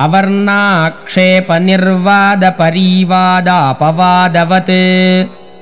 अवर्णाक्षेपनिर्वादपरीवादापवादवत्।